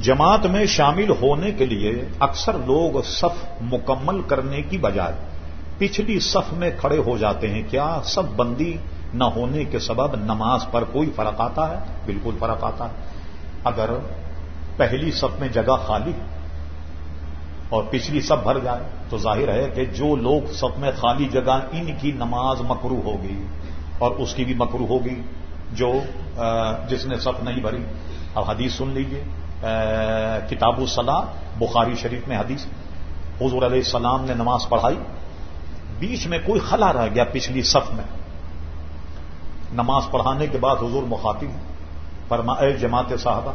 جماعت میں شامل ہونے کے لیے اکثر لوگ صف مکمل کرنے کی بجائے پچھلی صف میں کھڑے ہو جاتے ہیں۔ کیا سب بندی نہ ہونے کے سبب نماز پر کوئی فرق آتا ہے؟ بالکل فرق آتا ہے۔ اگر پہلی صف میں جگہ خالی اور پچھلی صف بھر جائے تو ظاہر ہے کہ جو لوگ صف میں خالی جگہ ان کی نماز مکرو ہوگی اور اس کی بھی مکرو ہوگی جو جس نے صف نہیں بھری۔ اب حدیث سن لیجیے کتاب الصلاح، بخاری شریف میں حدیث۔ حضور علیہ السلام نے نماز پڑھائی۔ بیچ میں کوئی خلا رہ گیا پچھلی صف میں۔ نماز پڑھانے کے بعد حضور مخاطب فرما، اے جماعت صاحبہ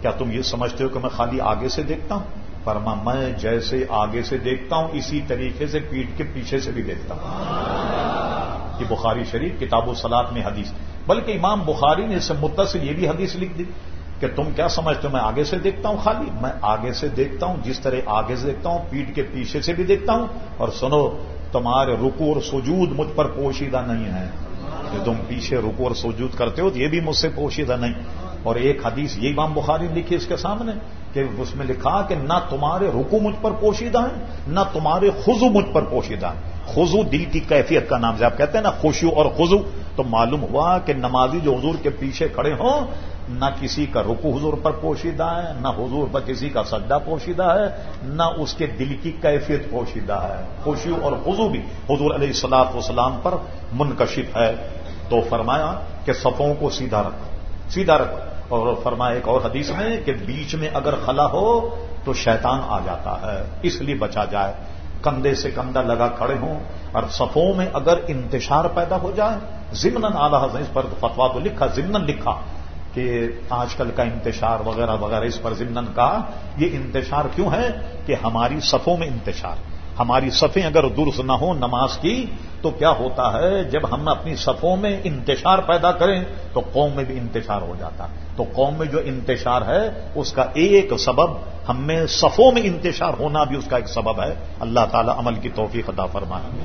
کیا تم یہ سمجھتے ہو کہ میں خالی آگے سے دیکھتا ہوں؟ فرما، میں جیسے آگے سے دیکھتا ہوں، اسی طریقے سے پیٹ کے پیچھے سے بھی دیکھتا ہوں۔ یہ بخاری شریف کتاب و سلاد میں حدیث۔ بلکہ امام بخاری نے اس سے متصل یہ بھی حدیث لکھ دی۔ کہ تم کیا سمجھتے ہو؟ میں آگے سے دیکھتا ہوں خالی، میں آگے سے دیکھتا ہوں، جس طرح آگے سے دیکھتا ہوں پیٹ کے پیچھے سے بھی دیکھتا ہوں۔ اور سنو، تمہارے رکو اور سجود مجھ پر پوشیدہ نہیں ہے۔ جو تم پیچھے رکو اور سجود کرتے ہو، تو یہ بھی مجھ سے پوشیدہ نہیں۔ اور ایک حدیث یہ امام بخاری لکھی اس کے سامنے کہ اس میں لکھا کہ نہ تمہارے رکو مجھ پر پوشیدہ ہیں، نہ تمہارے خزو مجھ پر پوشیدہ ہیں۔ خزو دل کی کیفیت کا نام سے آپ کہتے ہیں نا خوشو اور خزو تو معلوم ہوا کہ نمازی جو حضور کے پیچھے کھڑے ہوں، نہ کسی کا رکو حضور پر پوشیدہ ہے، نہ حضور پر کسی کا سجدہ پوشیدہ ہے، نہ اس کے دل کی کیفیت پوشیدہ ہے۔ خوشی اور خزو بھی حضور علیہ السلاط وسلام پر منکشف ہے۔ تو فرمایا کہ صفوں کو سیدھا رکھو سیدھا رکھو۔ اور فرمایا ایک اور حدیث میں کہ بیچ میں اگر خلا ہو تو شیطان آ جاتا ہے، اس لیے بچا جائے۔ کندھے سے کندھا لگا کھڑے ہوں اور صفوں میں اگر انتشار پیدا ہو جائے ضمن آلہ اس پر فتوا تو لکھا ضمن لکھا کہ آج کل کا انتشار وغیرہ وغیرہ، اس پر ضمن کہا، یہ انتشار کیوں ہے کہ ہماری صفوں میں انتشار۔ ہماری صفیں اگر درست نہ ہوں نماز کی، تو کیا ہوتا ہے؟ جب ہم اپنی صفوں میں انتشار پیدا کریں، تو قوم میں بھی انتشار ہو جاتا۔ تو قوم میں جو انتشار ہے، اس کا ایک سبب ہم میں صفوں میں انتشار ہونا بھی اس کا ایک سبب ہے۔ اللہ تعالی عمل کی توفیق عطا فرمائیں